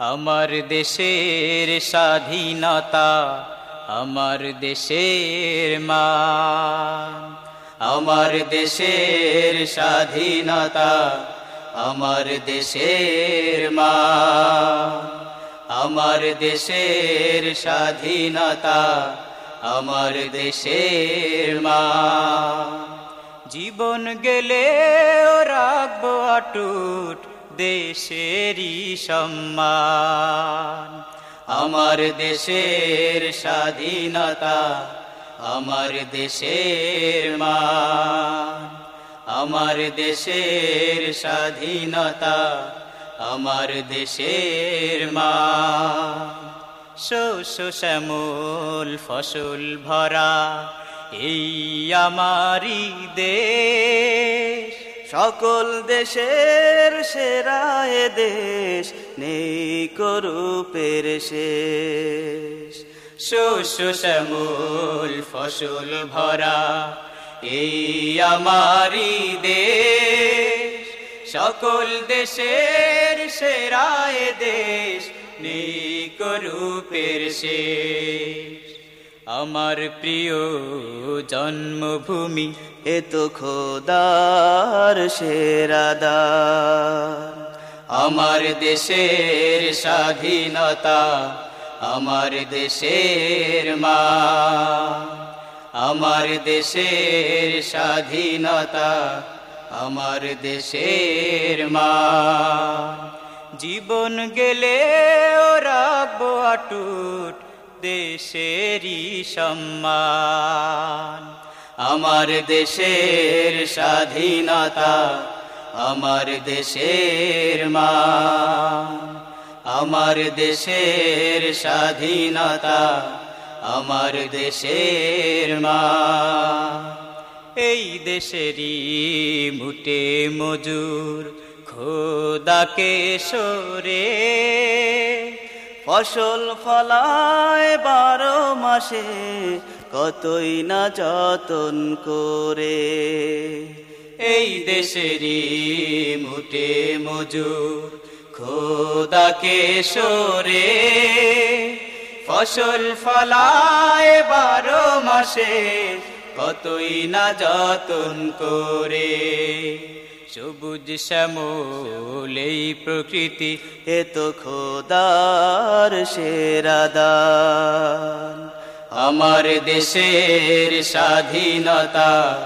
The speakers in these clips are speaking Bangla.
আমার দেশের স্বাধীনতা, আমার দেশের মা আমার দেশের স্বাধীনতা, আমার দেশের মা আমার দেশের স্বাধীনতা, আমার দেশের মা জীবন গেলে রাখব অটুট দেশেরই সম্মান। আমার দেশের স্বাধীনতা, আমার দেশের মা আমার দেশের স্বাধীনতা, আমার দেশের মা শ্যামল, ফসল ভরা, এই আমারি দেশ। সকল দেশের সেরা এ দেশ, নেই করুপের শেষ। শস্য শ্যামল ফসল ভরা এই আমারই দেশ। সকল দেশের সেরায় দেশ, নেই করুপের শেষ। আমার প্রিয় জন্মভূমি, এ তো খোদার সেরাদার আমার দেশের স্বাধীনতা, আমার দেশের মা। আমার দেশের স্বাধীনতা, আমার দেশের মা। জীবন গেলে রাখব আটুট দেশেরই সম্মান। আমার দেশের স্বাধীনতা, আমার দেশের মা আমার দেশের স্বাধীনতা, আমার দেশের মা এই দেশেরই মুটে মজুর, খোদাকে সরে। ফসল ফলায় বারো মাসে, কতই না যতন করে। এই দেশেরই মুটে মজুর খোদাকে সরে। ফসল ফলায় বারো মাসে, কতই না যতন করে। সবুজ শ্যামল এই প্রকৃতি, এ তো খোদার সেরাদান আমার দেশের স্বাধীনতা,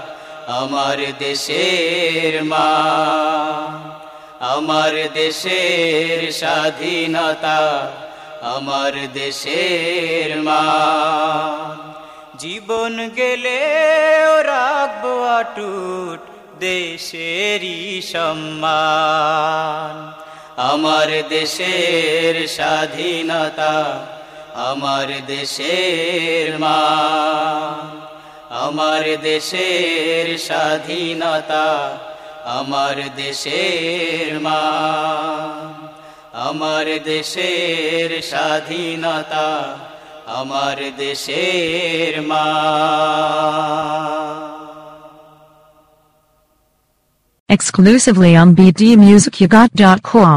আমার দেশের মা। আমার দেশের স্বাধীনতা, আমার দেশের মা। জীবন গেলে রাখব আটুট দেশেরই সম্মান। আমার দেশের স্বাধীনতা, আমার দেশের মা আমার দেশের স্বাধীনতা, আমার দেশের মা আমার দেশের স্বাধীনতা, আমার দেশের মা exclusively on bdmusicyougot.com